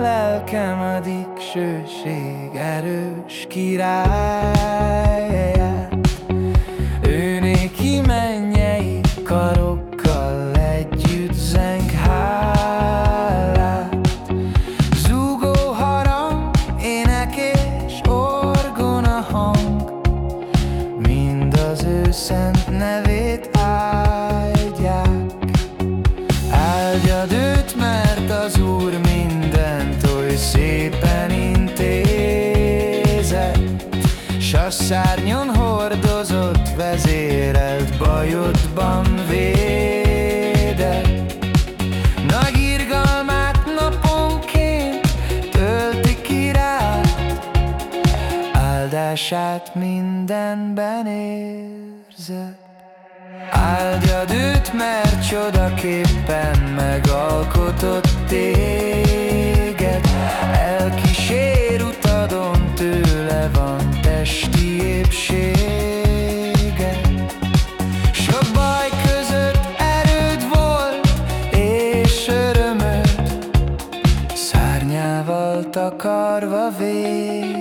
Lelkem a dicsőség erős királyát Ő mennyei karokkal együtt zeng hálát. Zúgó harang, ének és orgona hang Mind az ő szent nevét a szárnyon hordozott, vezérelt bajodban védett. Nagy irgalmát naponként tölti király, áldását mindenben érzett. Áldjad őt, mert csodaképpen megalkotott téged, és örömöd Szárnyával takarva védett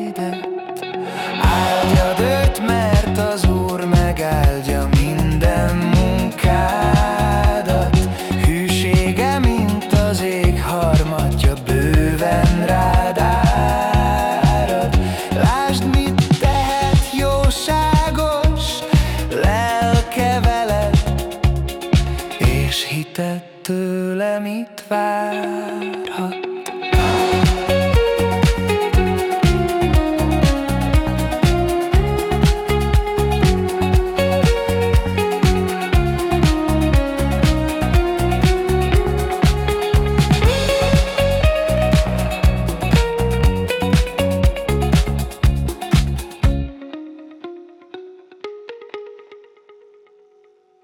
tőle mit várhat.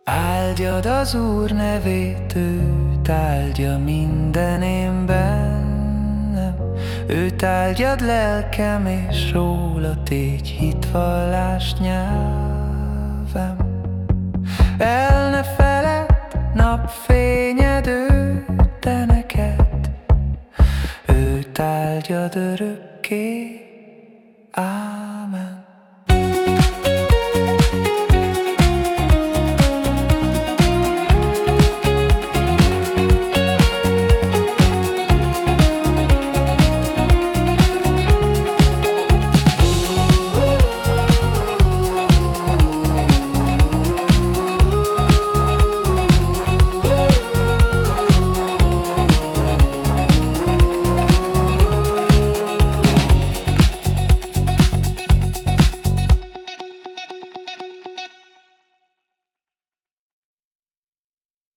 Áldjad az Úr nevét, áldja minden én bennem. Őt áldjad lelkem, és róla tégy hitvallás nyelvem. El ne feled, napfényed ő, te neked, őt áldjad örökké. Áldjad.